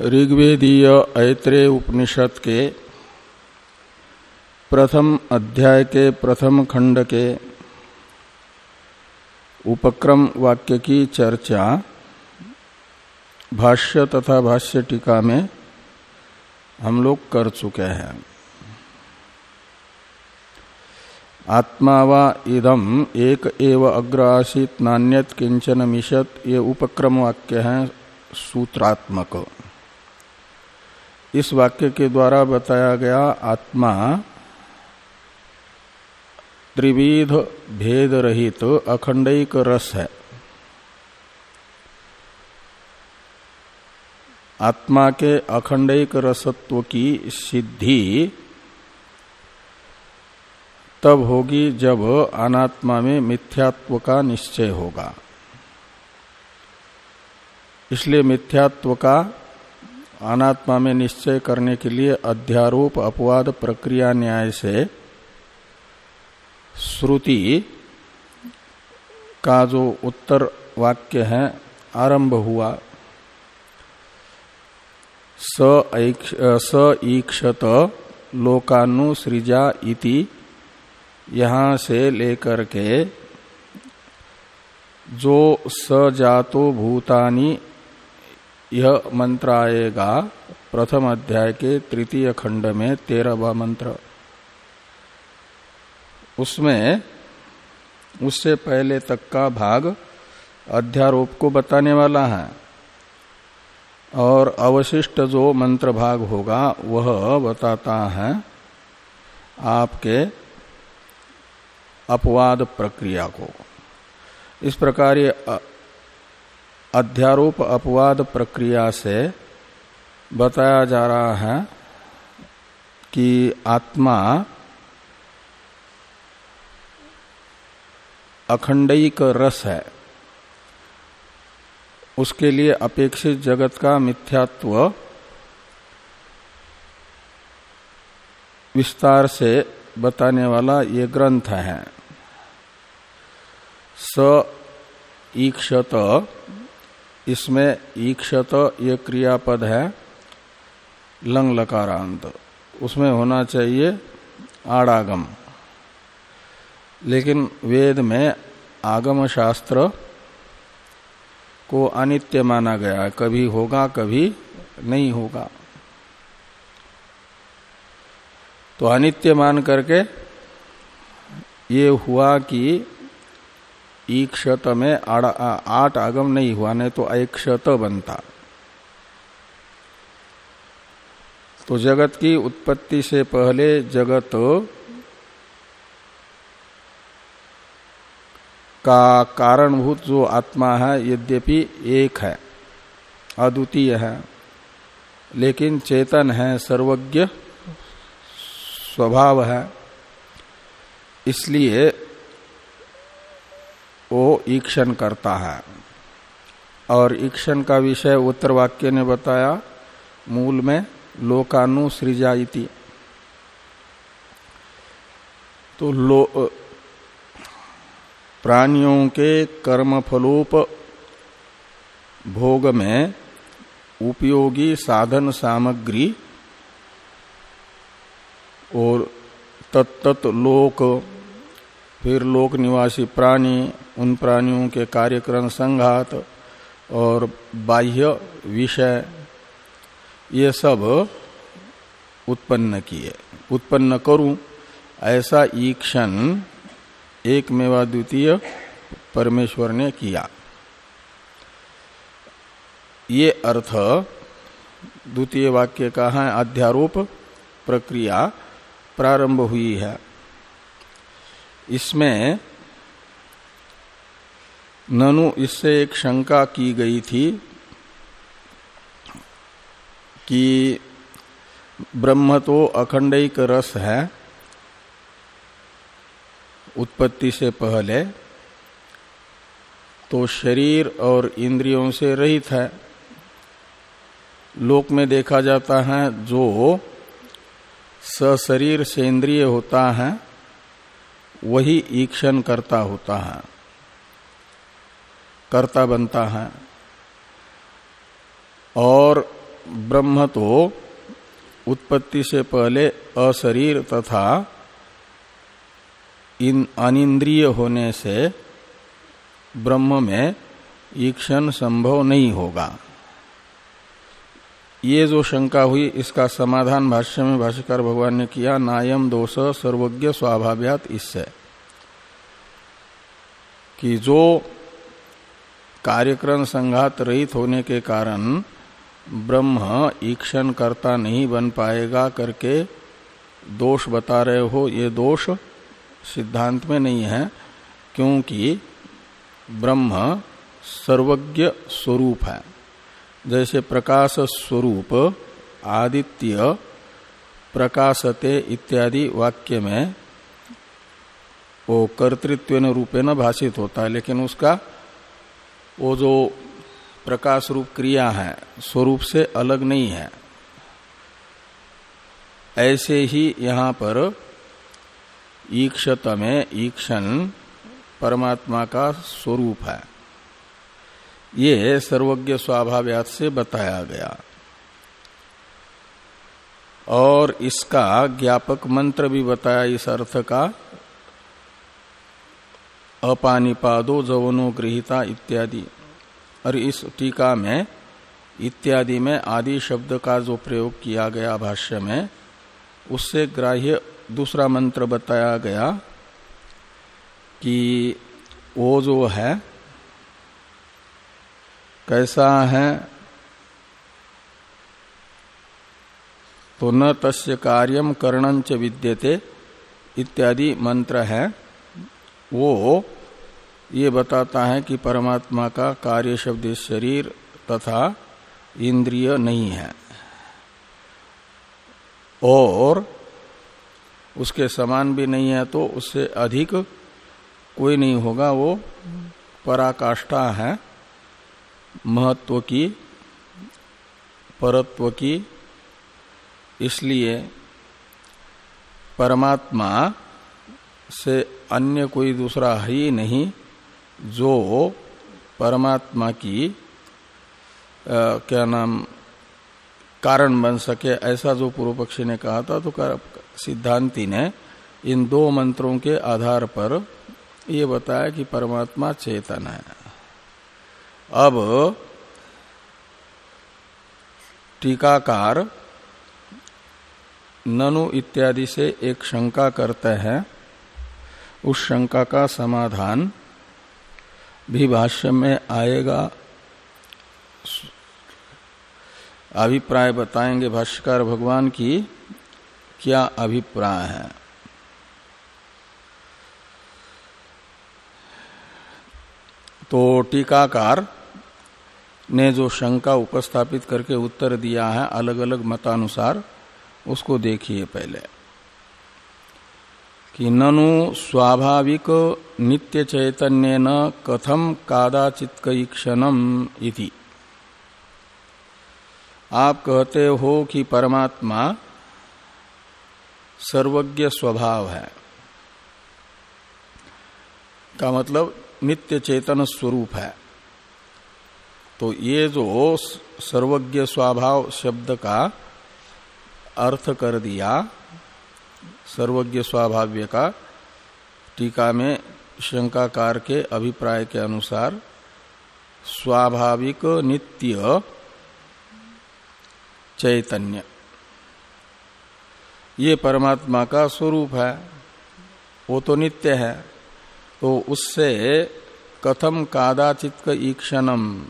ऋग्वेदीय ऐत्रेय उपनिषद के प्रथम अध्याय के प्रथम खंड के उपक्रम वाक्य की चर्चा भाष्य तथा भाष्य टीका में हम लोग कर चुके हैं। आत्मा वा इदम एक एव अग्र आसित नान्यत किंचन मिशत ये उपक्रम वाक्य है सूत्रात्मक। इस वाक्य के द्वारा बताया गया आत्मा त्रिविध भेद रहित तो अखंडिक रस है। आत्मा के अखंडिक रसत्व की सिद्धि तब होगी जब अनात्मा में मिथ्यात्व का निश्चय होगा। इसलिए मिथ्यात्व का अनात्मा में निश्चय करने के लिए अध्यारोप अपवाद प्रक्रिया न्याय से श्रुति का जो उत्तर वाक्य है, आरंभ हुआ। स ईक्षत लोकानुसृजा इति, यहाँ से लेकर के, जो सजातो भूतानी यह मंत्र आएगा प्रथम अध्याय के तृतीय खंड में तेरहवा मंत्र। उसमें उससे पहले तक का भाग अध्यारोप को बताने वाला है और अवशिष्ट जो मंत्र भाग होगा वह बताता है आपके अपवाद प्रक्रिया को। इस प्रकार ये अध्यारोप अपवाद प्रक्रिया से बताया जा रहा है कि आत्मा अखंडिक रस है। उसके लिए अपेक्षित जगत का मिथ्यात्व विस्तार से बताने वाला ये ग्रंथ है। स ईक्षत इसमें ईक्षत ये क्रियापद है, लंग लकारांत। उसमें होना चाहिए आड़ागम। लेकिन वेद में आगम शास्त्र को अनित्य माना गया कभी होगा, कभी नहीं होगा। तो अनित्य मान करके ये हुआ कि ईक्षत में आठ आगम नहीं हुआ, नहीं तो अक्षत बनता। तो जगत की उत्पत्ति से पहले जगत का कारणभूत जो आत्मा है, यद्यपि एक है, अद्वितीय है, लेकिन चेतन है, सर्वज्ञ, स्वभाव है, इसलिए वो ईक्षण करता है। और ईक्षण का विषय उत्तर वाक्य ने बताया, मूल में लोकानुसृजा तो लो प्राणियों के कर्मफलोप भोग में उपयोगी साधन सामग्री और तत्त लोक, फिर लोक निवासी प्राणी उन प्राणियों के कार्यक्रम संघात और बाह्य विषय, ये सब उत्पन्न किए। उत्पन्न करूँ, ऐसा ईक्षण एक मेवा द्वितीय परमेश्वर ने किया। ये अर्थ द्वितीय वाक्य का है, अध्यारोप प्रक्रिया प्रारंभ हुई है। इसमें ननु, इससे एक शंका की गई थी कि ब्रह्म तो अखंडिक रस है, उत्पत्ति से पहले तो शरीर और इंद्रियों से रहित है। लोक में देखा जाता है, जो सशरीर से इंद्रिय होता है, वही ईक्षण करता होता है। कर्ता बनता है। और ब्रह्म तो उत्पत्ति से पहले अशरीर तथा इन अनिंद्रिय होने से ब्रह्म में ईक्षण संभव नहीं होगा। ये जो शंका हुई, इसका समाधान भाष्य में भाष्यकार भगवान ने किया, नायम दोष सर्वज्ञ स्वाभाव्यात इससे। कि जो कार्यक्रम संघात रहित होने के कारण ब्रह्म ईक्षण करता नहीं बन पाएगा करके दोष बता रहे हो। ये दोष सिद्धांत में नहीं है, क्योंकि ब्रह्म सर्वज्ञ स्वरूप है। जैसे प्रकाश स्वरूप, आदित्य, प्रकाशते इत्यादि वाक्य में वो कर्तृत्व रूपेण भाषित होता है, लेकिन उसका वो जो प्रकाश रूप क्रिया है, स्वरूप से अलग नहीं है। ऐसे ही यहाँ पर ईक्षत में ईक्षण परमात्मा का स्वरूप है। ये सर्वज्ञ स्वाभाव्यात से बताया गया। और इसका ज्ञापक मंत्र भी बताया इस अर्थ का। अपानिपादो जवनो गृहिता इत्यादि। और इस टीका में, इत्यादि में आदि शब्द का जो प्रयोग किया गया भाष्य में, उससे ग्राह्य दूसरा मंत्र बताया गया कि वो जो है, कैसा है तो न तस्य कार्यम कर्णंच विद्यते इत्यादि मंत्र है। वो ये बताता है कि परमात्मा का कार्य शब्द शरीर तथा इंद्रिय नहीं है। और उसके समान भी नहीं है तो उससे अधिक कोई नहीं होगा, वो पराकाष्ठा है। महत्व की, परत्व की। इसलिए परमात्मा से अन्य कोई दूसरा है ही नहीं जो परमात्मा की आ, क्या नाम कारण बन सके। ऐसा जो पूर्व पक्षी ने कहा था तो सिद्धांति ने इन दो मंत्रों के आधार पर ये बताया कि परमात्मा चेतन है। अब टीकाकार ननु इत्यादि से एक शंका करते हैं उस शंका का समाधान भी भाष्य में आएगा। अभिप्राय बताएँगे भाष्यकार भगवान की, क्या अभिप्राय है? तो टीकाकार ने जो शंका उपस्थापित करके उत्तर दिया है अलग अलग मतानुसार, उसको देखिए पहले। कि ननु स्वाभाविक नित्य चैतन्य न कथम कादाचित क्षणम इति। आप कहते हो कि परमात्मा सर्वज्ञ स्वभाव है। का मतलब नित्य चेतन स्वरूप है। तो ये जो सर्वज्ञ स्वभाव शब्द का अर्थ कर दिया सर्वज्ञ स्वाभाव्य का टीका में शंकाकार के अभिप्राय के अनुसार स्वाभाविक नित्य चैतन्य। ये परमात्मा का स्वरूप है। वो तो नित्य है। तो उससे कथम कादाचित ईक्षणम।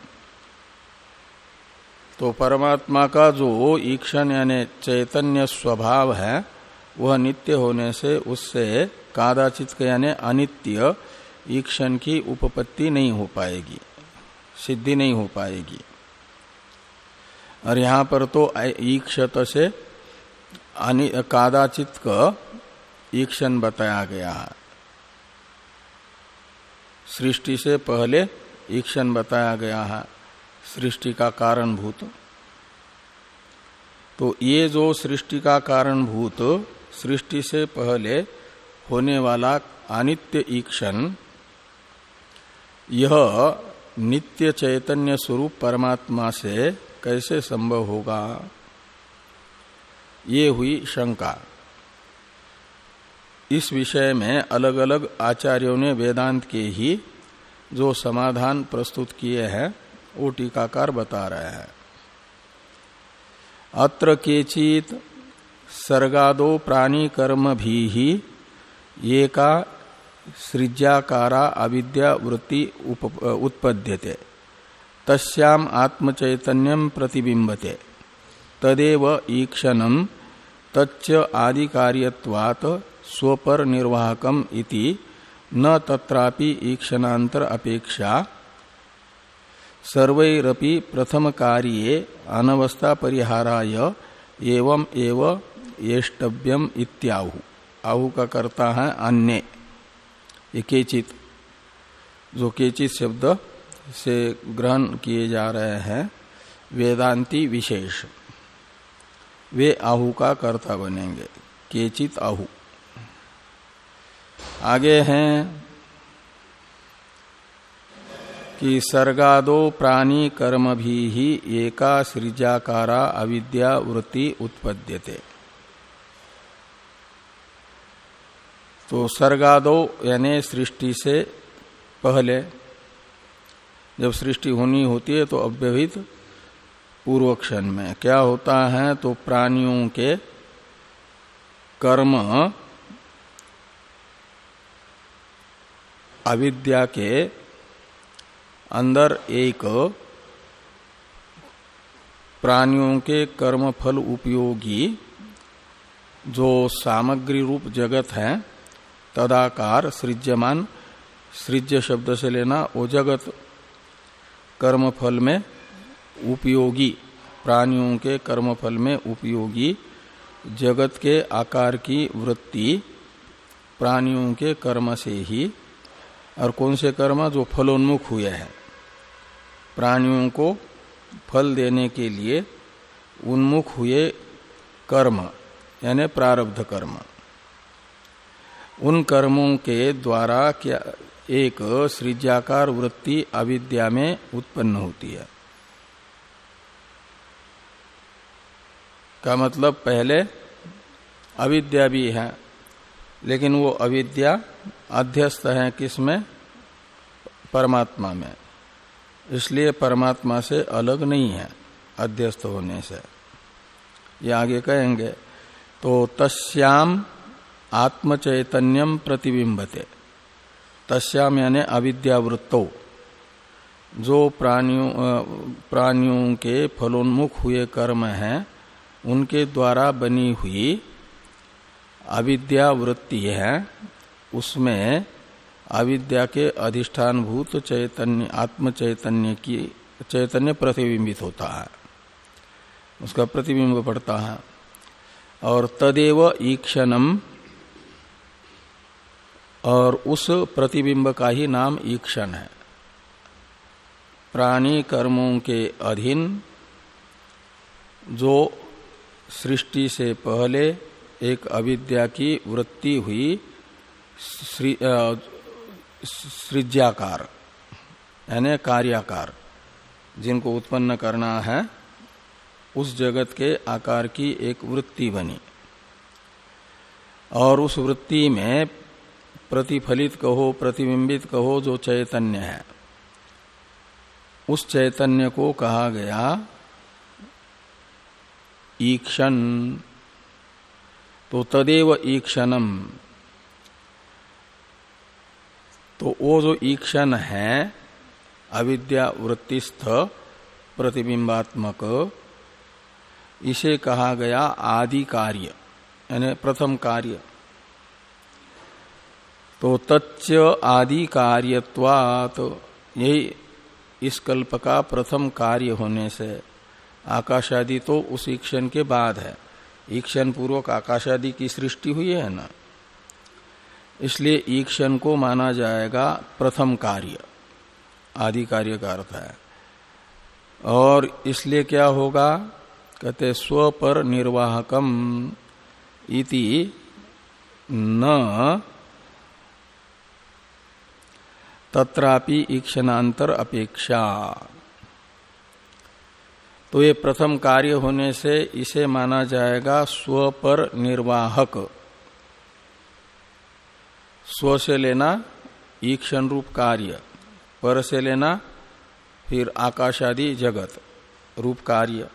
तो परमात्मा का जो ईक्षण यानी चैतन्य स्वभाव है वह नित्य होने से उससे कादाचित यानी अनित्य ईक्षण की उपपत्ति नहीं हो पाएगी, सिद्धि नहीं हो पाएगी। और यहाँ पर तो ईक्षत से कादाचित का ईक्षण बताया गया। है सृष्टि से पहले ईक्षण बताया गया है, सृष्टि का कारणभूत। तो ये जो सृष्टि का कारणभूत सृष्टि से पहले होने वाला अनित्य ईक्षण, यह नित्य चैतन्य स्वरूप परमात्मा से कैसे संभव होगा? ये हुई शंका। इस विषय में अलग अलग आचार्यों ने वेदांत के ही जो समाधान प्रस्तुत किए हैं, वो टीकाकार बता रहे हैं। अत्र केचित सर्गादो प्राणी कर्म भी ही ये का सृज्याकारा अविद्या वृत्ति उत्पद्यते। तस्याम आत्मचैतन्यम प्रतिबिंबते तदेव ईक्षणम, तच्च आदि कार्यवात स्वपर निर्वाहकम इति न तत्रापि ईक्षणांतर अपेक्षा सर्वैरपि प्रथम कार्ये अनवस्था परिहाराय एवं एव येष्टव्यम इत्याहु। आहु का करता है अन्य। ये केचित, जो केचित शब्द से ग्रहण किए जा रहे हैं, वेदांती विशेष। वे आहु का कर्ता बनेंगे, केचित आहु। आगे हैं कि सर्गादो प्राणी कर्म भी ही एका सृजाकारा अविद्या वृत्ति उत्पद्यते। तो सर्गादो यानी सृष्टि से पहले जब सृष्टि होनी होती है तो अव्यवहित पूर्व क्षण में। क्या होता है तो प्राणियों के कर्म अविद्या के अंदर एक प्राणियों के कर्म फल उपयोगी जो सामग्री रूप जगत है तदाकार सृज्यमान, सृज्य शब्द से लेना वो जगत कर्म फल में उपयोगी, प्राणियों के कर्मफल में उपयोगी, जगत के आकार की वृत्ति, प्राणियों के कर्म से ही, और कौन से कर्म? जो फलोन्मुख हुए हैं। प्राणियों को फल देने के लिए उन्मुख हुए कर्म, यानी प्रारब्ध कर्म। उन कर्मों के द्वारा क्या एक सृजाकार वृत्ति अविद्या में उत्पन्न होती है। का मतलब पहले अविद्या भी है, लेकिन वो अविद्या अध्यस्त है किसमें परमात्मा में। इसलिए परमात्मा से अलग नहीं है, अध्यस्त होने से। ये आगे कहेंगे तो तस्याम आत्मचैतन्यम प्रतिबिंबते तस्याम यानी अविद्यावृत्तो। जो प्राणियों प्राणियों के फलोन्मुख हुए कर्म हैं, उनके द्वारा बनी हुई अविद्या वृत्ति है, उसमें अविद्या के अधिष्ठान भूत चैतन्य आत्म चैतन्य की, चैतन्य प्रतिबिंबित होता है। उसका प्रतिबिंब पड़ता है। और तदेव ईक्षणम और उस प्रतिबिंब का ही नाम ईक्षण है। प्राणी कर्मों के अधीन जो सृष्टि से पहले एक अविद्या की वृत्ति हुई सृज्याकार, यानी कार्याकार, जिनको उत्पन्न करना है, उस जगत के आकार की एक वृत्ति बनी। और उस वृत्ति में प्रतिफलित कहो, प्रतिबिंबित कहो जो चैतन्य है। उस चैतन्य को कहा गया, ईक्षण। तो तदेव ईक्षणम। तो वो जो ईक्षण है, अविद्या वृत्तिस्थ, प्रतिबिंबात्मक, इसे कहा गया आदि कार्य यानी प्रथम कार्य। तो तच्च आदि कार्यत्वात यही इस कल्प का प्रथम कार्य होने से। आकाश आदि तो उस ईक्षण के बाद है। ईक्षण पूर्वक आकाश आदि की सृष्टि हुई है ना? इसलिए ईक्षण को माना जाएगा प्रथम कार्य। आदि कार्य का अर्थ है। और इसलिए क्या होगा? कहते स्व पर निर्वाहकम इति न तत्रापि ईक्षणांतर अपेक्षा। तो ये प्रथम कार्य होने से इसे माना जाएगा स्व पर निर्वाहक। स्व से लेना ईक्षण रूप कार्य, पर से लेना फिर आकाश आदि जगत रूप कार्य।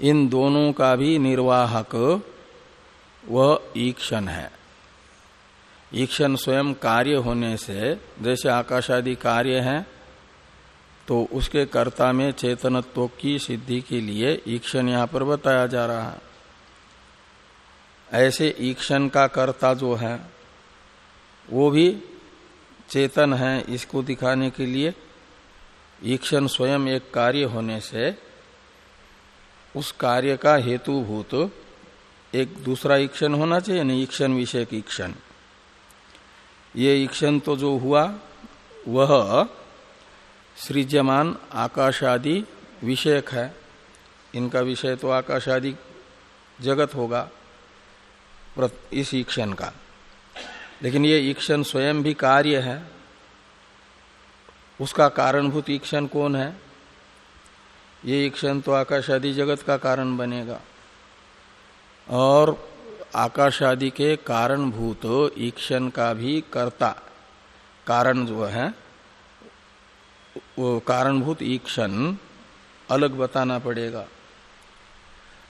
इन दोनों का भी निर्वाहक वह ईक्षण है। ईक्षण स्वयं कार्य होने से, जैसे आकाश आदि कार्य है तो उसके कर्ता में चेतनत्व की सिद्धि के लिए ईक्षण यहाँ पर बताया जा रहा है। ऐसे ईक्षण का कर्ता जो है, वो भी चेतन है इसको दिखाने के लिए ईक्षण स्वयं एक कार्य होने से, उस कार्य का हेतुभूत एक दूसरा ईक्षण होना चाहिए ना ईक्षण विषय ईक्षण ये ईक्षण तो जो हुआ, वह सृज्यमान आकाश आदि विषयक है। इनका विषय तो आकाश आदि जगत होगा इस ईक्षण का। लेकिन ये ईक्षण स्वयं भी कार्य है। उसका कारणभूत ईक्षण कौन है? ये ईक्षण तो आकाश आदि जगत का कारण बनेगा। और आकाश आदि के कारणभूत ईक्षण का भी कर्ता। कारण जो है वो कारणभूत ईक्षण अलग बताना पड़ेगा।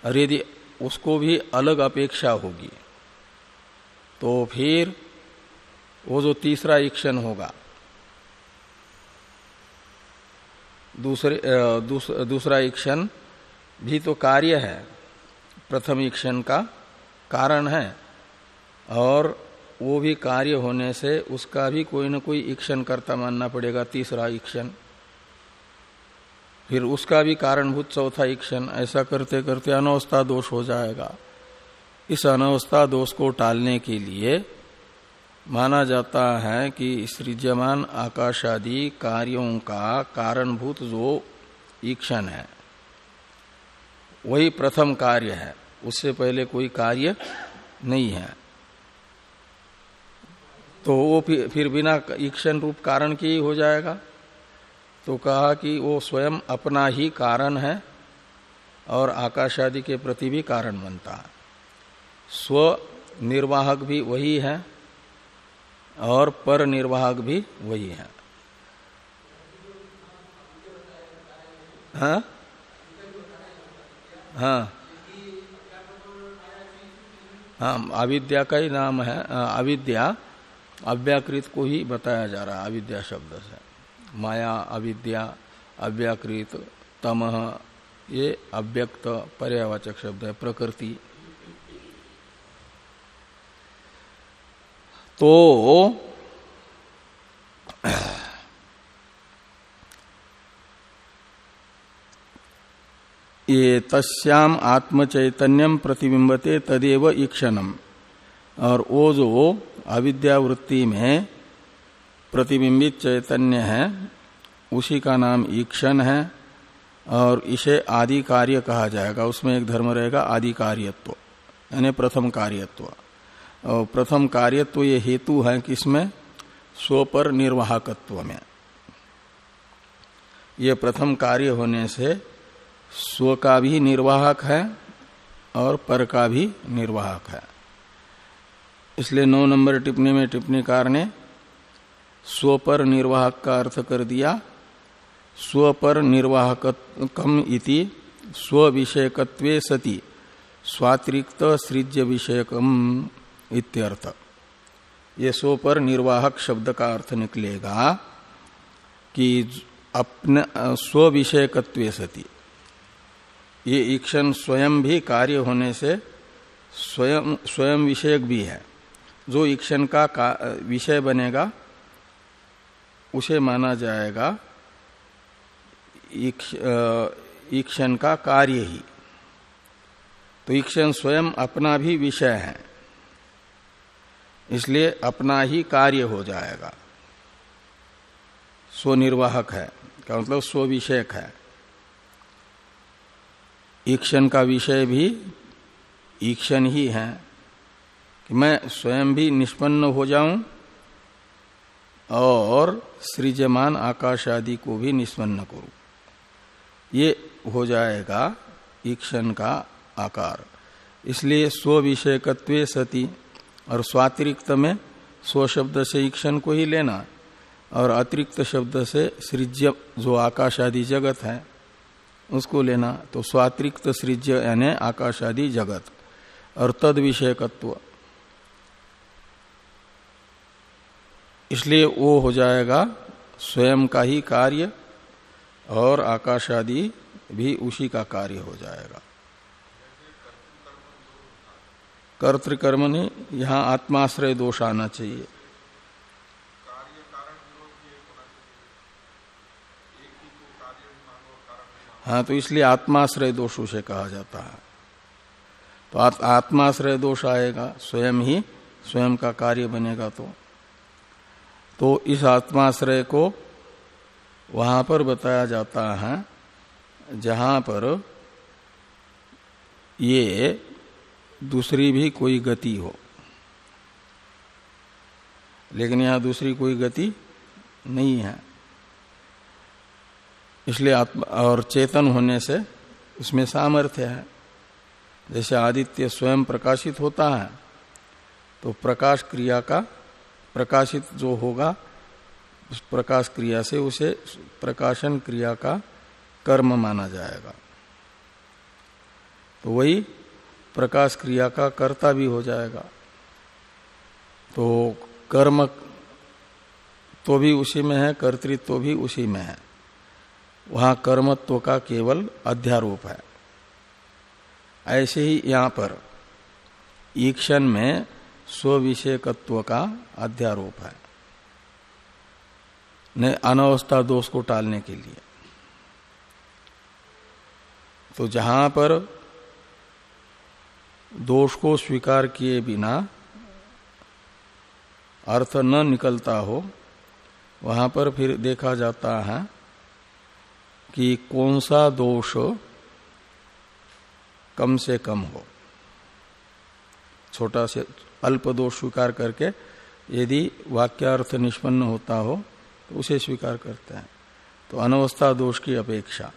और यदि उसको भी अलग अपेक्षा होगी तो फिर वो जो तीसरा ईक्षण होगा दूसरे दूस, दूसरा ईक्षण भी तो कार्य है प्रथम ईक्षण का। कारण है। और वो भी कार्य होने से उसका भी कोई ना कोई ईक्षण करता मानना पड़ेगा, तीसरा ईक्षण। फिर उसका भी कारणभूत चौथा ईक्षण, ऐसा करते करते अनवस्था दोष हो जाएगा। इस अनवस्था दोष को टालने के लिए माना जाता है कि सृजमान आकाश आदि कार्यों का कारणभूत जो ईक्षण है, वही प्रथम कार्य है। उससे पहले कोई कार्य नहीं है। तो वो फिर बिना ईक्षण रूप कारण के ही हो जाएगा। तो कहा कि वो स्वयं अपना ही कारण है और आकाश आदि के प्रति भी कारण बनता। है स्व निर्वाहक भी वही है और पर निर्वाहक भी वही है। हाँ? हाँ। अविद्या का ही नाम है, अविद्या, अव्याकृत को ही बताया जा रहा है, अविद्या शब्द से। माया, अविद्या, अव्याकृत, तमह, ये अव्यक्त पर्यावाचक शब्द है, प्रकृति। तो ये तस्याम आत्मचैतन्यम प्रतिबिंबते तदेव ईक्षणम। और वो जो अविद्यावृत्ति में प्रतिबिंबित चैतन्य है, उसी का नाम ईक्षण है, और इसे आदि कार्य कहा जाएगा। उसमें एक धर्म रहेगा आदि कार्यत्व यानी प्रथम कार्यत्व। और प्रथम कार्य तो ये हेतु है किसमें? स्व पर निर्वाहकत्व में। ये प्रथम कार्य होने से स्व का भी निर्वाहक है और पर का भी निर्वाहक है। इसलिए नौ नंबर टिप्पणी में टिप्पणीकार ने स्व पर निर्वाहक का अर्थ कर दिया। स्व पर निर्वाहकम इति स्व विषयकत्वे सति स्वातिरिक्त सृज्य विषयकम इत्यर्थ। ये सो पर निर्वाहक शब्द का अर्थ निकलेगा कि अपने, स्व विषयकत्व सती। ये ईक्षण स्वयं भी कार्य होने से स्वयं स्वयं विषयक भी है। जो ईक्षण का, का विषय बनेगा उसे माना जाएगा ईक्षण का कार्य ही। तो ईक्षण स्वयं अपना भी विषय है इसलिए अपना ही कार्य हो जाएगा। स्वनिर्वाहक है का मतलब स्व विषयक है। ईक्षण का विषय भी ईक्षण ही है कि मैं स्वयं भी निष्पन्न हो जाऊँ और सृजमान आकाश आदि को भी निष्पन्न करूँ। ये हो जाएगा ईक्षण का आकार। इसलिए स्व विषयकत्व सती और स्वातिरिक्त में स्व शब्द से ईक्षण को ही लेना और अतिरिक्त शब्द से सृज्य जो आकाश आदि जगत है उसको लेना तो स्वातिरिक्त सृज्य यानी आकाश आदि जगत, और तद विषयकत्व। इसलिए वो हो जाएगा स्वयं का ही कार्य, और आकाश आदि भी उसी का कार्य हो जाएगा। कर्तृकर्म ने यहाँ आत्माश्रय दोष आना चाहिए। हाँ तो इसलिए आत्माश्रय दोष उसे कहा जाता है। तो आत्माश्रय दोष आएगा, स्वयं ही, स्वयं का कार्य बनेगा तो। तो इस आत्माश्रय को वहाँ पर बताया जाता है, जहाँ पर ये दूसरी भी कोई गति हो। लेकिन यहाँ दूसरी कोई गति नहीं है। इसलिए आत्मा और चेतन होने से उसमें सामर्थ्य है। जैसे आदित्य स्वयं प्रकाशित होता है तो प्रकाश क्रिया का प्रकाशित जो होगा, उस प्रकाश क्रिया से उसे प्रकाशन क्रिया का कर्म माना जाएगा। तो वही प्रकाश क्रिया का कर्ता भी हो जाएगा। तो कर्म तो भी उसी में है, कर्तृत्व तो भी उसी में है। वहाँ कर्मत्व का केवल अध्यारोप है। ऐसे ही यहाँ पर ईक्षण में स्विषयकत्व का अध्यारोप है। ने अनवस्था दोष को टालने के लिए। तो जहाँ पर दोष को स्वीकार किए बिना अर्थ न निकलता हो, वहाँ पर फिर देखा जाता है कि कौन सा दोष कम से कम हो। छोटा से, अल्प दोष स्वीकार करके यदि वाक्यार्थ निष्पन्न होता हो तो उसे स्वीकार करते हैं। तो अनवस्था दोष की अपेक्षा।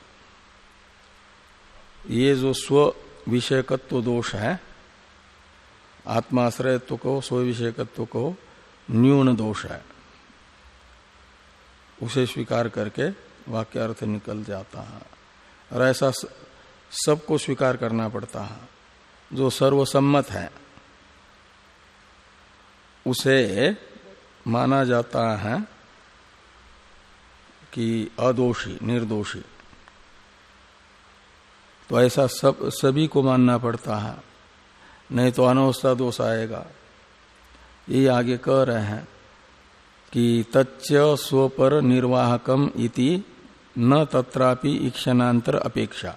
ये जो स्व विषयकत्व दोष है, आत्माश्रयत्व को, स्व विषयकत्व को न्यून दोष है। उसे स्वीकार करके वाक्यार्थ निकल जाता है। और ऐसा सबको स्वीकार करना पड़ता है। जो सर्वसम्मत है, उसे माना जाता है कि अदोषी, निर्दोषी। तो ऐसा सब, सभी को मानना पड़ता है। नहीं तो अनवस्था दोष आएगा। ये आगे कह रहे हैं कि तच्च स्वपर निर्वाहकम इति न तत्रापि ईक्षणांतर अपेक्षा।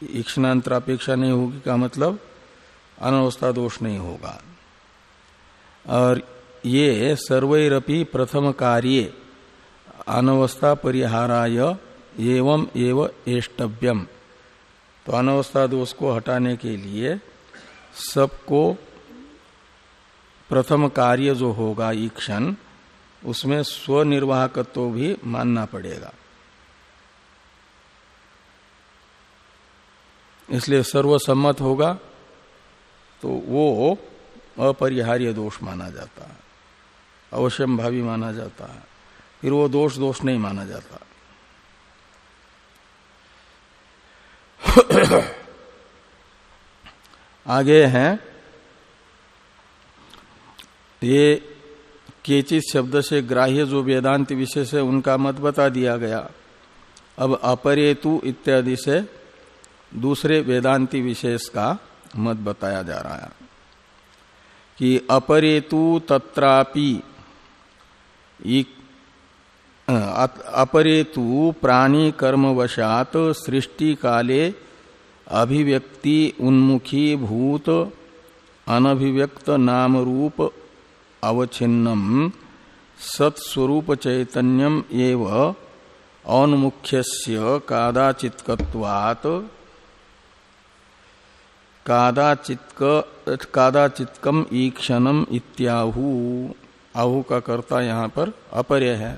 ईक्षणांतर अपेक्षा नहीं होगी का मतलब अनवस्था दोष नहीं होगा। और ये सर्वैरपि प्रथम कार्य अनवस्था परिहाराय एवं एव एष्टव्यम। तो अनवस्था दोष को हटाने के लिए सबको प्रथम कार्य जो होगा ईक्षण उसमें स्वनिर्वाहकत्व भी मानना पड़ेगा। इसलिए सर्वसम्मत होगा तो वो अपरिहार्य दोष माना जाता है अवश्यम भावी माना जाता है, फिर वो दोष दोष नहीं माना जाता। आगे हैं, ये केचित शब्द से ग्राह्य जो वेदांत विशेष है उनका मत बता दिया गया। अब अपरेतु इत्यादि से दूसरे वेदांति विशेष का मत बताया जा रहा है कि अपरेतु तत्रापि अपरेतु प्राणी कर्मवशात सृष्टि काले अभिव्यक्ति उन्मुखी भूत अनभिव्यक्त नाम रूप अवच्छिन्नम सत्स्वरूप चैतन्यम एव औन्मुख्यस्य कादाचित्कत्वात् कादाचितकम ईक्षणम इत्याहु। आहु का कर्ता यहाँ पर अपर्य है।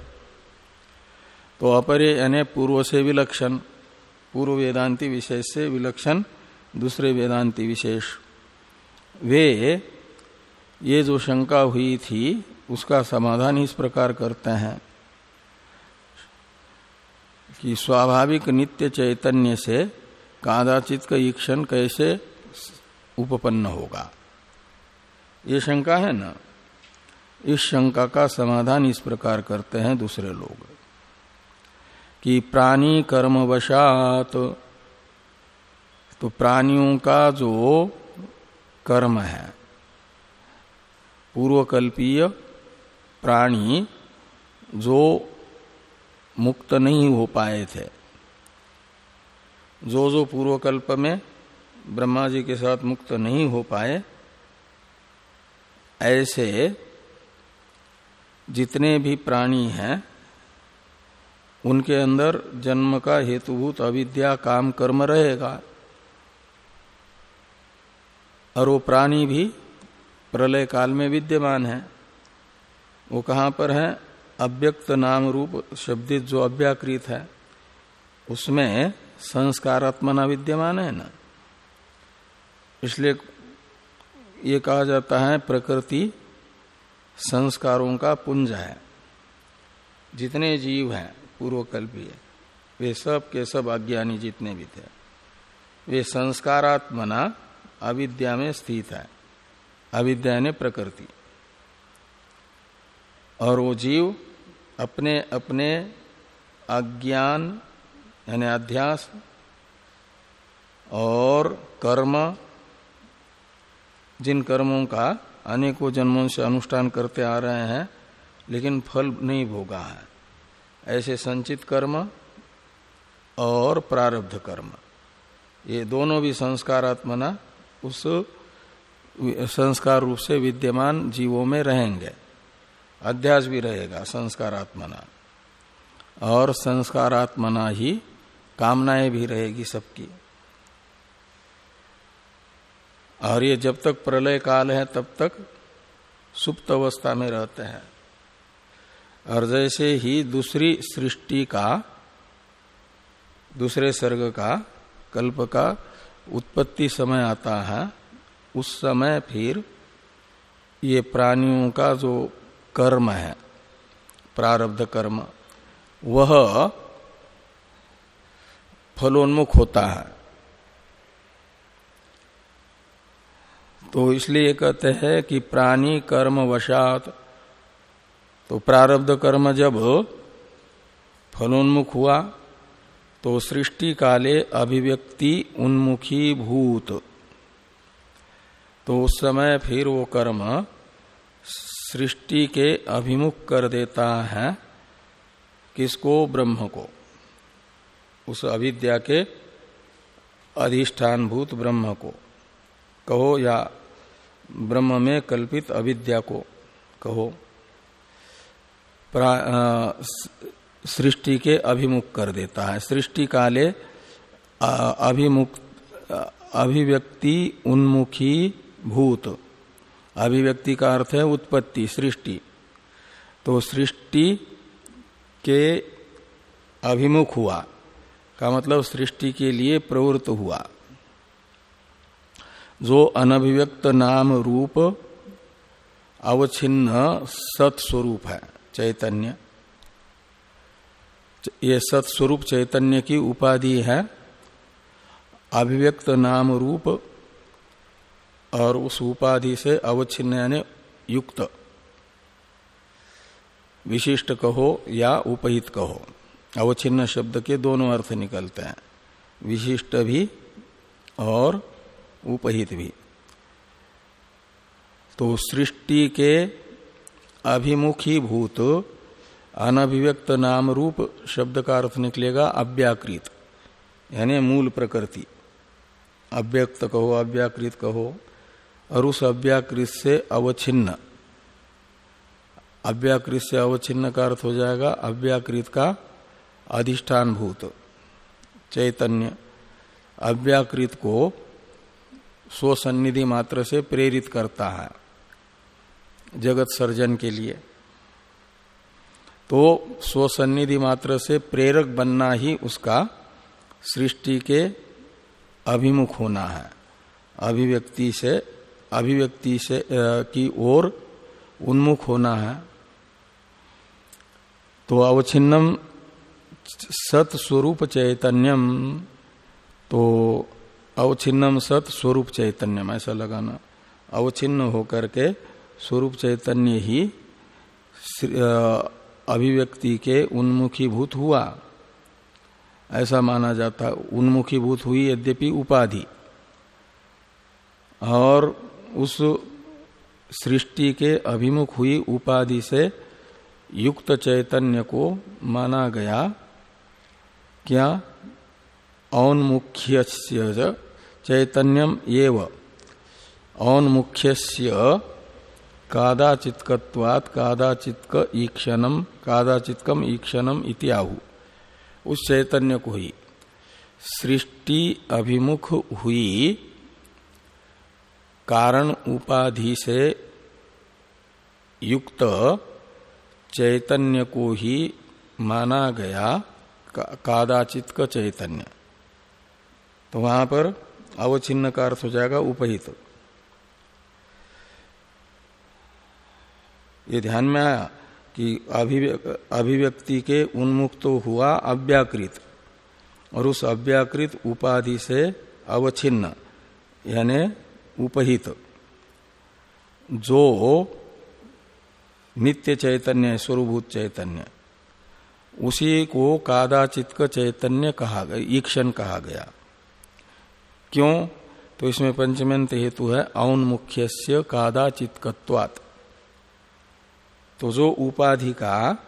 तो अपर्य यानी पूर्व से विलक्षण, पूर्व वेदांति विशेष से विलक्षण, दूसरे वेदांति विशेष। वे ये जो शंका हुई थी, उसका समाधान इस प्रकार करते हैं कि स्वाभाविक नित्य चैतन्य से कादाचित का ईक्षण कैसे उपपन्न होगा। ये शंका है ना? इस शंका का समाधान इस प्रकार करते हैं दूसरे लोग कि प्राणी कर्मवशात तो प्राणियों का जो कर्म है पूर्वकल्पीय प्राणी जो मुक्त नहीं हो पाए थे। जो जो पूर्वकल्प में ब्रह्मा जी के साथ मुक्त नहीं हो पाए, ऐसे जितने भी प्राणी हैं, उनके अंदर जन्म का हेतुभूत अविद्या काम कर्म रहेगा। और वो प्राणी भी प्रलय काल में विद्यमान है। वो कहाँ पर है? अव्यक्त नाम रूप शब्दित जो अव्याकृत है उसमें संस्कारात्मना विद्यमान है ना। इसलिए ये कहा जाता है प्रकृति संस्कारों का पुंज है। जितने जीव हैं पूर्वकल्पीय है, वे सब के सब अज्ञानी जितने भी थे वे संस्कारात्मना अविद्या में स्थित है। अविद्या ने प्रकृति। और वो जीव अपने अपने अज्ञान यानी अध्यास और कर्म, जिन कर्मों का अनेकों जन्मों से अनुष्ठान करते आ रहे हैं, लेकिन फल नहीं भोगा है। ऐसे संचित कर्म और प्रारब्ध कर्म। ये दोनों भी संस्कारात्मना उस संस्कार रूप से विद्यमान जीवों में रहेंगे। अध्यास भी रहेगा, संस्कारात्मना। और संस्कारात्मना ही कामनाएँ भी रहेगी सबकी। और ये जब तक प्रलय काल है, तब तक सुप्त अवस्था में रहते हैं। और जैसे ही दूसरी सृष्टि का, दूसरे सर्ग का, कल्प का उत्पत्ति समय आता है उस समय फिर ये प्राणियों का जो कर्म है, प्रारब्ध कर्म, वह फलोन्मुख होता है। तो इसलिए कहते हैं कि प्राणी कर्म वशात तो प्रारब्ध कर्म जब फलोन्मुख हुआ तो सृष्टि काले अभिव्यक्ति उन्मुखी भूत। तो उस समय फिर वो कर्म सृष्टि के अभिमुख कर देता है किसको? ब्रह्म को। उस अविद्या के अधिष्ठान भूत ब्रह्म को। कहो या ब्रह्म में कल्पित अविद्या को कहो। सृष्टि के अभिमुख कर देता है। सृष्टि काले अभिमुख अभिव्यक्ति उन्मुखी भूत। अभिव्यक्ति का अर्थ है उत्पत्ति, सृष्टि। तो सृष्टि के अभिमुख हुआ, का मतलब सृष्टि के लिए प्रवृत्त हुआ। जो अनभिव्यक्त नाम रूप अवच्छिन्न सत्स्वरूप है, चैतन्य। ये सत्स्वरूप चैतन्य की उपाधि है। अभिव्यक्त नाम रूप और उस उपाधि से अवच्छिन्न यानी युक्त। विशिष्ट कहो या उपहित कहो। अवच्छिन्न शब्द के दोनों अर्थ निकलते हैं। विशिष्ट भी और उपहित भी। तो सृष्टि के अभिमुखी भूत अनभिव्यक्त नाम रूप शब्द का अर्थ निकलेगा अव्याकृत, यानी मूल प्रकृति। अव्यक्त कहो, अव्याकृत कहो। और उस अव्याकृत से अवच्छिन्न। अव्याकृत से अवच्छिन्न का अर्थ हो जाएगा अव्याकृत का अधिष्ठान भूत चैतन्य। अव्याकृत को स्वसन्निधि मात्र से प्रेरित करता है जगत सर्जन के लिए। तो स्वसन्निधि मात्र से प्रेरक बनना ही उसका सृष्टि के अभिमुख होना है। अभिव्यक्ति से अभिव्यक्ति से की ओर उन्मुख होना है तो अवच्छिन्नम सत स्वरूप चैतन्यम तो अवच्छिन्नम सत स्वरूप चैतन्यम, ऐसा लगाना। अवच्छिन्न होकर के स्वरूप चैतन्य ही अभिव्यक्ति के उन्मुखीभूत हुआ। ऐसा माना जाता, उन्मुखीभूत हुई यद्यपि उपाधि। और उस सृष्टि के अभिमुख हुई उपाधि से युक्त चैतन्य को माना गया क्या? औन्मुख्य चैतन्यम एव। औन्मुख्य कादाचित्कत्वात् कादाचित्क ईक्षणम कादाचित्कम ईक्षणम इत्याहु उस चैतन्य को ही। सृष्टि अभिमुख हुई कारण उपाधि से युक्त चैतन्य को ही माना गया कादाचित का चैतन्य। तो वहाँ पर अवचिन्न का अर्थ हो जाएगा उपहित। ये ध्यान में आया कि अभिव्यक्ति के उन्मुक्त तो हुआ अव्याकृत और उस अव्याकृत उपाधि से अवचिन्न यानी उपहित। जो नित्य चैतन्य स्वरूभूत चैतन्य, उसी को कादाचित चैतन्य कहा गया, ईक्षण कहा गया। क्यों? तो इसमें पंचमंत हेतु है औन्मुख्य से कादाचित्कत्वात्। तो जो उपाधि का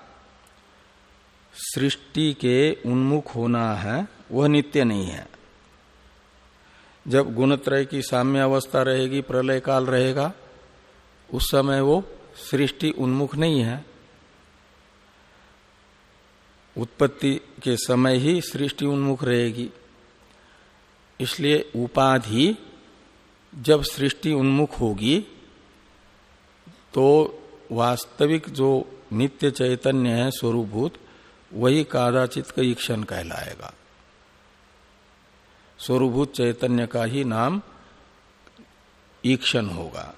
सृष्टि के उन्मुख होना है, वह नित्य नहीं है। जब गुणत्रय की साम्य अवस्था रहेगी प्रलय काल रहेगा, उस समय वो सृष्टि उन्मुख नहीं है। उत्पत्ति के समय ही सृष्टि उन्मुख रहेगी। इसलिए उपाधि जब सृष्टि उन्मुख होगी तो वास्तविक जो नित्य चैतन्य है स्वरूभूत वही कादाचित का ईक्षण कहलाएगा। स्वरूभूत चैतन्य का ही नाम ईक्षण होगा।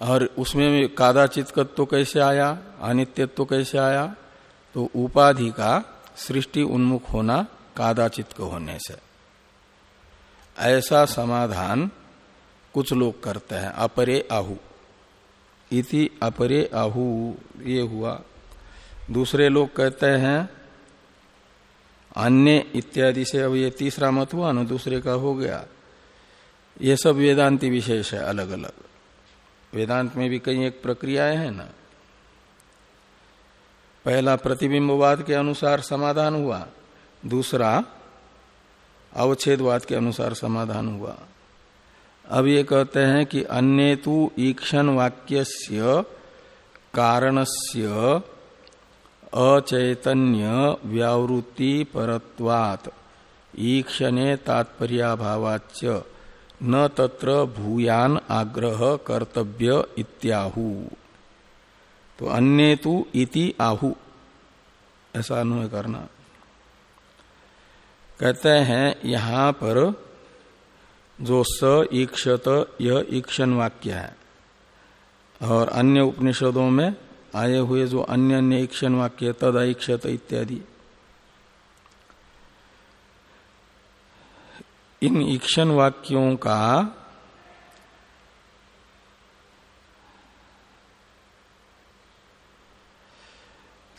और उसमें कादाचित तो कैसे आया, अनित्यत्व तो कैसे आया तो उपाधि का सृष्टि उन्मुख होना कादाचित होने से। ऐसा समाधान कुछ लोग करते हैं, अपरे आहु। इति अपरे आहु, ये हुआ। दूसरे लोग कहते हैं अन्य इत्यादि से अब ये तीसरा मत हुआ ना दूसरे का हो गया। ये सब वेदांति विशेष है अलग अलग वेदांत में भी कई एक प्रक्रियाएँ हैं ना। पहला प्रतिबिंबवाद के अनुसार समाधान हुआ, दूसरा अवच्छेदवाद के अनुसार समाधान हुआ। अब ये कहते हैं कि अन्य तो ईक्षण वाक्य कारणस्य अचैतन्य व्यावृत्ति परत्वात्। ईक्षणे तात्पर्याभावाच न तत्र भूयान आग्रह कर्तव्य इत्याहु। तो अन्य तो इति आहु। ऐसा अनुय करना। कहते हैं, यहाँ पर जो स ईक्षत यह ईक्षण वाक्य है, और अन्य उपनिषदों में आए हुए जो अन्य अन्य ईक्षण वाक्य तद ईक्षत इत्यादि। इन ईक्षण वाक्यों का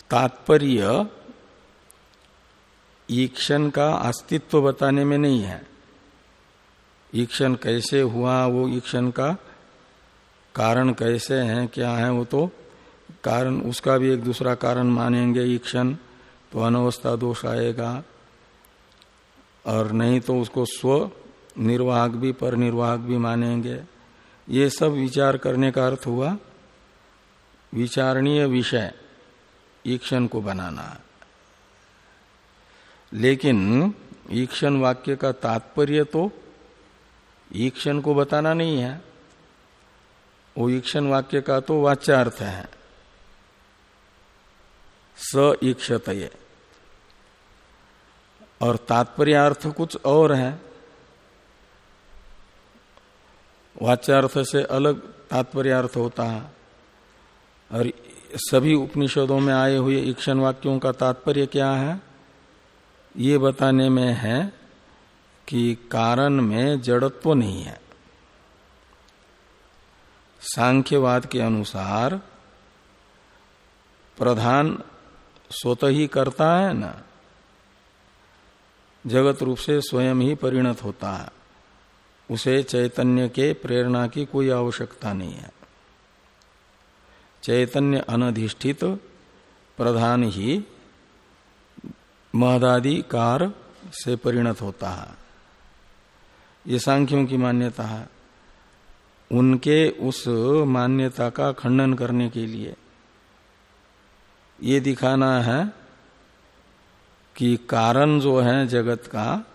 तात्पर्य ईक्षण का अस्तित्व बताने में नहीं है। ईक्षण कैसे हुआ, वो ईक्षण का कारण कैसे है, क्या है, वो तो कारण, उसका भी एक दूसरा कारण मानेंगे ईक्षण तो अनवस्था दोष आएगा। और नहीं तो उसको स्व निर्वाहक भी, पर निर्वाहक भी मानेंगे। ये सब विचार करने का अर्थ हुआ, विचारणीय विषय ईक्षण को बनाना। लेकिन ईक्षण वाक्य का तात्पर्य तो ईक्षण को बताना नहीं है। वो ईक्षण वाक्य का तो वाच्यार्थ है। स ईक्षत और तात्पर्य अर्थ कुछ और है। वाच्यार्थ से अलग तात्पर्य अर्थ होता है। और सभी उपनिषदों में आए हुए ईक्षण वाक्यों का तात्पर्य क्या है? ये बताने में है कि कारण में जड़त्व नहीं है। सांख्यवाद के अनुसार प्रधान स्वतः ही करता है ना। जगत रूप से स्वयं ही परिणत होता है। उसे चैतन्य के प्रेरणा की कोई आवश्यकता नहीं है। चैतन्य अनधिष्ठित, प्रधान ही महदादिकार से परिणत होता है। ये सांख्यों की मान्यता है। उनके उस मान्यता का खंडन करने के लिए ये दिखाना है कि कारण जो है जगत का,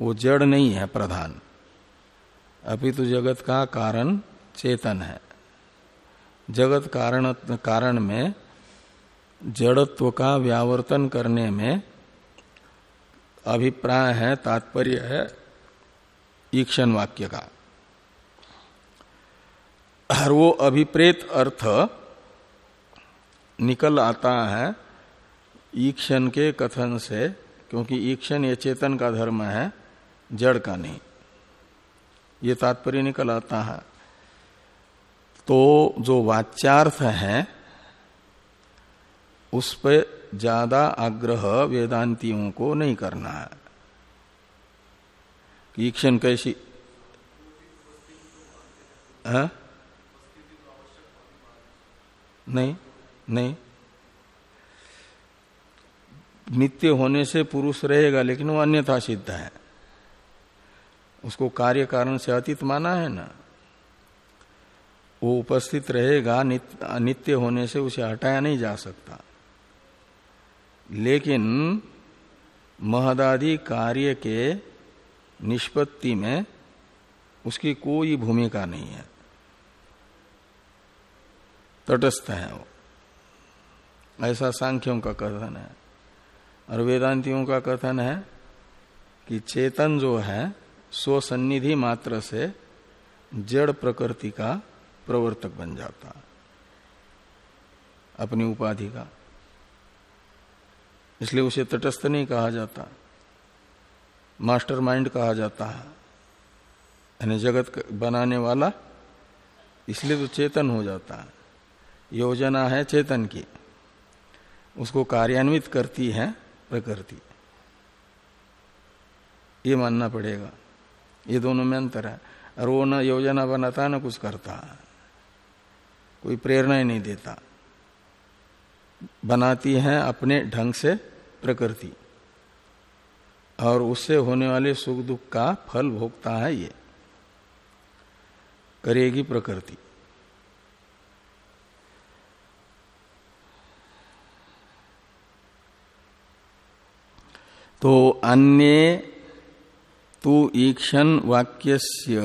वो जड़ नहीं है प्रधान। अभी तो जगत का कारण चेतन है। जगत कारण कारण में जड़त्व का व्यावर्तन करने में अभिप्राय है, तात्पर्य है ईक्षण वाक्य का। और वो अभिप्रेत अर्थ निकल आता है ईक्षण के कथन से, क्योंकि ईक्षण ये चेतन का धर्म है, जड़ का नहीं ये तात्पर्य निकल आता है तो जो वाच्यार्थ है, उस पर ज़्यादा आग्रह वेदांतियों को नहीं करना है ईक्षण कैसी है? हाँ? नहीं नहीं। नित्य होने से पुरुष रहेगा, लेकिन वो अन्यथा सिद्ध है। उसको कार्य कारण से अतीत माना है ना। वो उपस्थित रहेगा नित्य होने से उसे हटाया नहीं जा सकता। लेकिन महदादि कार्य के निष्पत्ति में उसकी कोई भूमिका नहीं है। तटस्थ है वो। ऐसा सांख्यों का कथन है। और वेदांतियों का कथन है कि चेतन जो है स्वसन्निधि मात्र से जड़ प्रकृति का प्रवर्तक बन जाता। अपनी उपाधि का। इसलिए उसे तटस्थ नहीं कहा जाता। मास्टर माइंड कहा जाता है। यानी जगत बनाने वाला, इसलिए तो चेतन हो जाता है। योजना है चेतन की। उसको कार्यान्वित करती है प्रकृति। ये मानना पड़ेगा। ये दोनों में अंतर है। और वो न योजना बनाता न कुछ करता। कोई प्रेरणा ही नहीं देता। बनाती है अपने ढंग से प्रकृति। और उससे होने वाले सुख दुख का फल भोगता है ये। करेगी प्रकृति। तो अन्य तु ईक्षण वाक्यस्य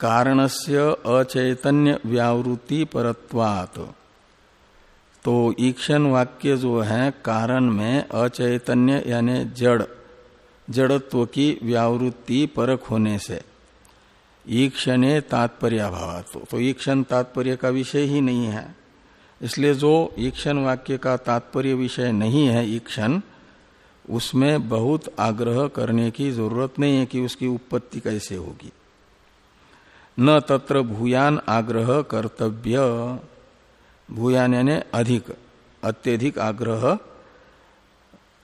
कारणस्य अचैतन्य व्यावृत्ति परत्वात् तो ईक्षण वाक्य जो है, कारण में अचैतन्य यानी जड़, जड़त्व की व्यावृत्ति परक होने से। ईक्षणे तात्पर्य तो ईक्षण तात्पर्य का विषय ही नहीं है। इसलिए जो ईक्षण वाक्य का तात्पर्य विषय नहीं है ईक्षण उसमें बहुत आग्रह करने की ज़रूरत नहीं है कि उसकी उत्पत्ति कैसे होगी। न तत्र भूयान आग्रह कर्तव्य। भूयान यानी अधिक, अत्यधिक आग्रह।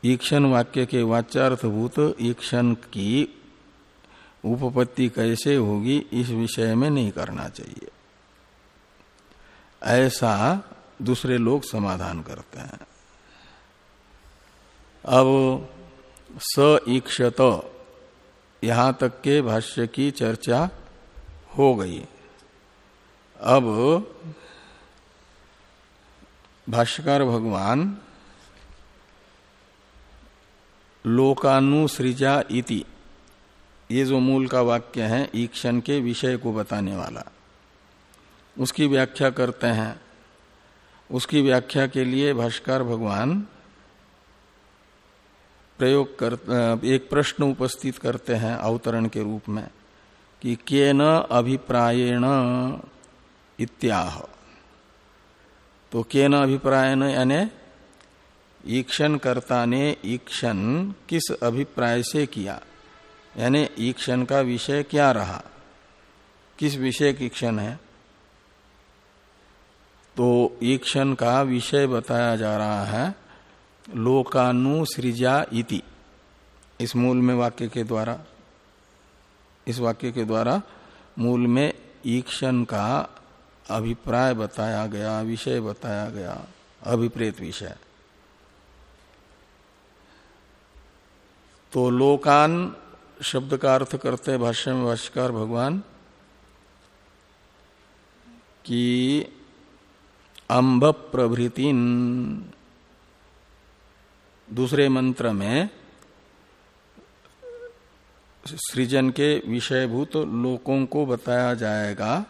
ईक्षण वाक्य के वाच्यार्थभूत ईक्षण की उपपत्ति कैसे होगी, इस विषय में नहीं करना चाहिए। ऐसा दूसरे लोग समाधान करते हैं। अब स ईक्षत यहाँ तक के भाष्य की चर्चा हो गई। अब भाष्यकार भगवान लोकानुसृजा इति, ये जो मूल का वाक्य है, ईक्षण के विषय को बताने वाला। उसकी व्याख्या करते हैं। उसकी व्याख्या के लिए भाष्कर भगवान प्रयोग कर एक प्रश्न उपस्थित करते हैं अवतरण के रूप में कि के न अभिप्रायण इत्याह। तो के न अभिप्रायण यानी ईक्षण कर्ता ने ईक्षण किस अभिप्राय से किया? यानी ईक्षण का विषय क्या रहा? किस विषय की क्षण है? तो ईक्षण का विषय बताया जा रहा है लोकानुसृजा इति। इस मूल में वाक्य के द्वारा, इस वाक्य के द्वारा मूल में ईक्षण का अभिप्राय बताया गया, विषय बताया गया, अभिप्रेत विषय। तो लोकान शब्द का अर्थ करते भाष्य में भाष्यकार भगवान, की अंब प्रभृतिन दूसरे मंत्र में, सृजन के विषयभूत लोकों को बताया जाएगा।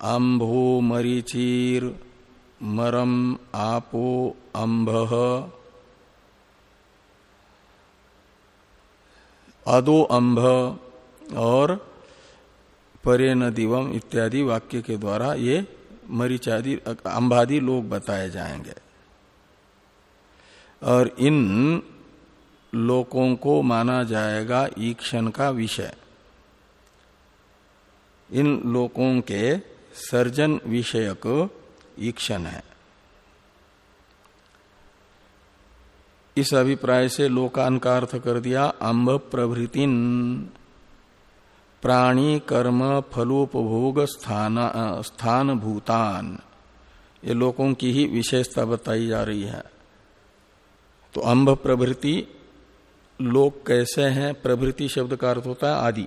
अम्भो मरीचीर, मरम आपो अम्भ अदो अम्भ और परे न दिवम इत्यादि वाक्य के द्वारा ये मरीचादि अंबादि लोग बताए जाएँगे। और इन लोकों को माना जाएगा ईक्षण का विषय। इन लोकों के सर्जन विषयक ईक्षण है। इस अभिप्राय से लोकान का अर्थ कर दिया अम्ब प्रभृति प्राणी कर्म फलोपभोग स्थान स्थान भूतान ये लोगों की ही विशेषता बताई जा रही है। तो अंब प्रभृति, लोक कैसे हैं, प्रभृति शब्द का अर्थ होता है आदि।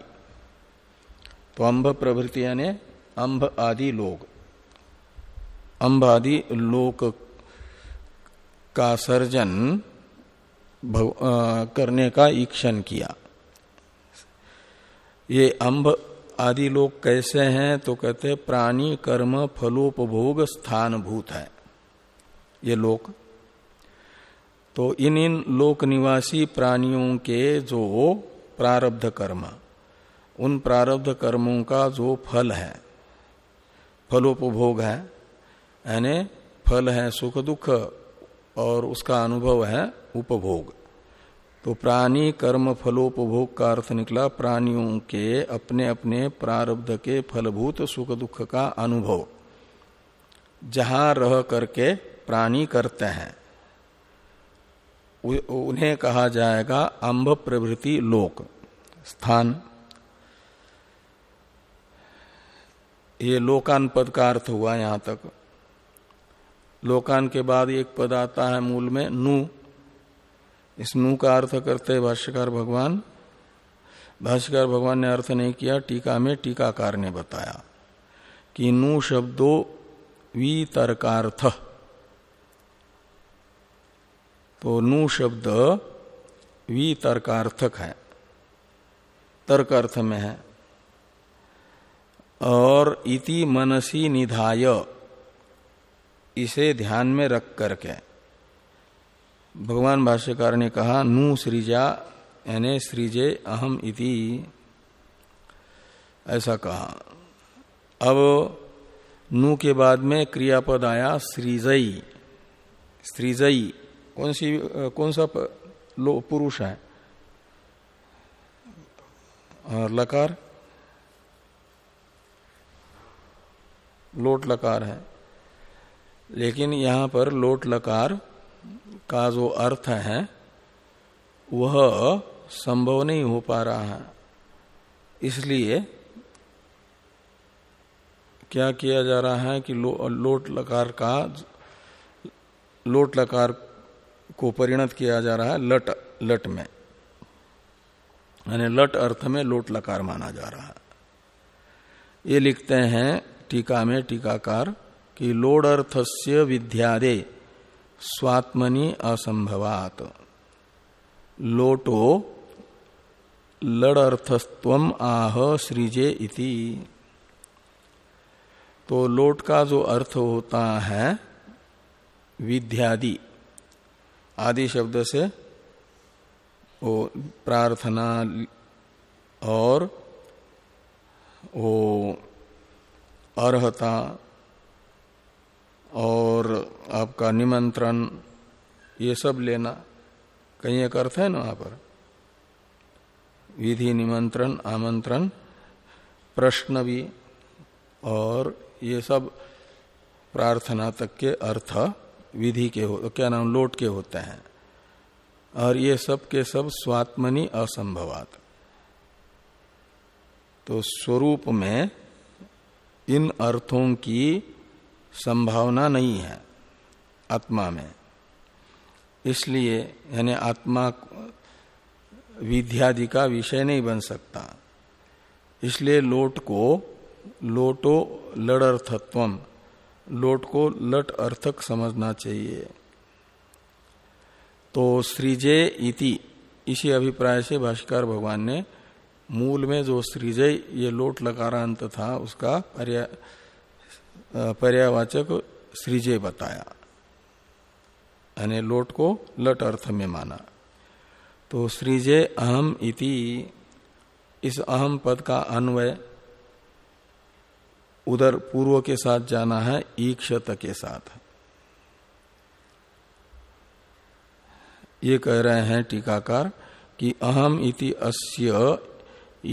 तो अम्ब प्रभृति यानी अंब आदि लोग। अंब आदि लोक का सर्जन करने का ईक्षण किया। ये अंब आदि लोग कैसे हैं तो कहते प्राणी, कर्म, फलोपभोग स्थान भूत है। ये लोक तो इन इन लोक निवासी प्राणियों के जो प्रारब्ध कर्म, उन प्रारब्ध कर्मों का जो फल है, फलोपभोग है, यानी फल है सुख दुख और उसका अनुभव है उपभोग। तो प्राणी कर्म फलोपभोग का अर्थ निकला प्राणियों के अपने अपने प्रारब्ध के फलभूत सुख दुख का अनुभव, जहाँ रह करके प्राणी करते हैं। उन्हें कहा जाएगा अम्भ प्रभृति लोक, स्थान। ये लोकान पद का अर्थ हुआ यहाँ तक। लोकान के बाद एक पद आता है मूल में, नु। इस नु का अर्थ करते भाष्यकार भगवान। भाष्यकार भगवान ने अर्थ नहीं किया, टीका में टीकाकार ने बताया कि नु शब्दो वितर्कार्थ। तो नु शब्द वितर्कार्थक है। तर्क अर्थ में है। और इति मनसी निधाय, इसे ध्यान में रख करके। भगवान भाष्यकार ने कहा, नु सृजा, यानी सृजे अहम इति। ऐसा कहा। अब नु के बाद में क्रियापद आया सृजई सृजई कौन सी कौन सा पुरुष है? और लकार? लोट लकार है। लेकिन यहाँ पर लोट लकार का जो अर्थ है वह संभव नहीं हो पा रहा है। इसलिए क्या किया जा रहा है कि लो, लोट लकार का लोट लकार को परिणत किया जा रहा है लट लट में। यानी लट अर्थ में लोट लकार माना जा रहा है। ये लिखते हैं टीका में टीकाकार कि लोड अर्थस्य विद्यादे स्वात्मनि असंभवात। लोटो लड़ अर्थस्व आह सृजे इति। तो लोट का जो अर्थ होता है विद्यादि आदि शब्द से वो प्रार्थना और वो अर्हता और आपका निमंत्रण, ये सब लेना कहीं एक अर्थ है ना वहाँ पर? विधि निमंत्रण, आमंत्रण, प्रश्न भी और ये सब प्रार्थना तक के अर्थ विधि के हो क्या नाम, लोट के होते हैं। और ये सब के सब स्वात्मनि असंभवात। तो स्वरूप में इन अर्थों की संभावना नहीं है आत्मा में। इसलिए, यानी आत्मा विध्यादि का विषय नहीं बन सकता। इसलिए लोट को, लोटो लड़र्थत्वम लोट को लट अर्थक समझना चाहिए। तो सृजय इति, इसी अभिप्राय से भाष्कर भगवान ने मूल में जो सृजय ये लोट लकारांत था, उसका पर्यावाचक श्रीजय बताया। यानी लोट को लट अर्थ में माना। तो श्रीजय अहम इति, इस अहम पद का अन्वय उधर पूर्व के साथ जाना है, ईक्षत के साथ। ये कह रहे हैं टीकाकार कि अहम इति अस्य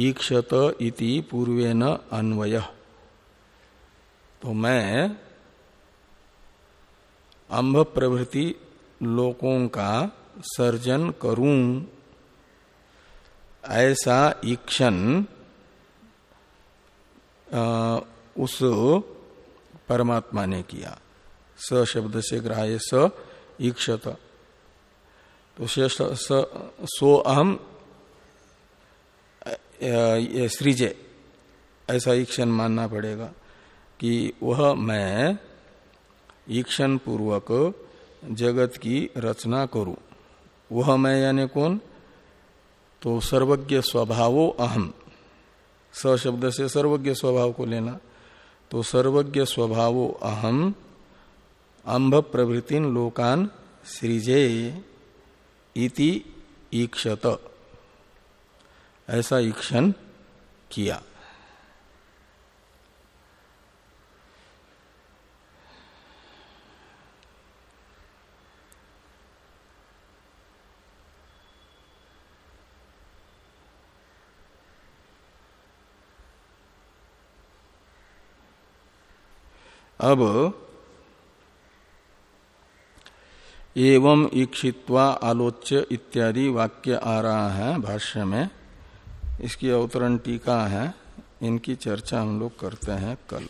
ईक्षत इति पूर्वे न अन्वय। तो मैं अंभ प्रभृति लोकों का सर्जन करूँ, ऐसा ईक्षण उस परमात्मा ने किया। स शब्द से ग्राह्य स ईक्षत। तो सो अहम सृजे। ऐसा ईक्षण मानना पड़ेगा कि वह मैं ईक्षण पूर्वक जगत की रचना करूँ। वह मैं यानी कौन? तो सर्वज्ञ स्वभावो अहम। स शब्द से सर्वज्ञ स्वभाव को लेना। तो सर्वज्ञ स्वभावो अहम अंभ प्रभृतिन लोकान सृजे इति ईक्षत। ऐसा ईक्षण किया। अब एवं ईक्षित्वा आलोच्य इत्यादि वाक्य आ रहा है भाष्य में। इसकी अवतरण टीका है। इनकी चर्चा हम लोग करते हैं कल।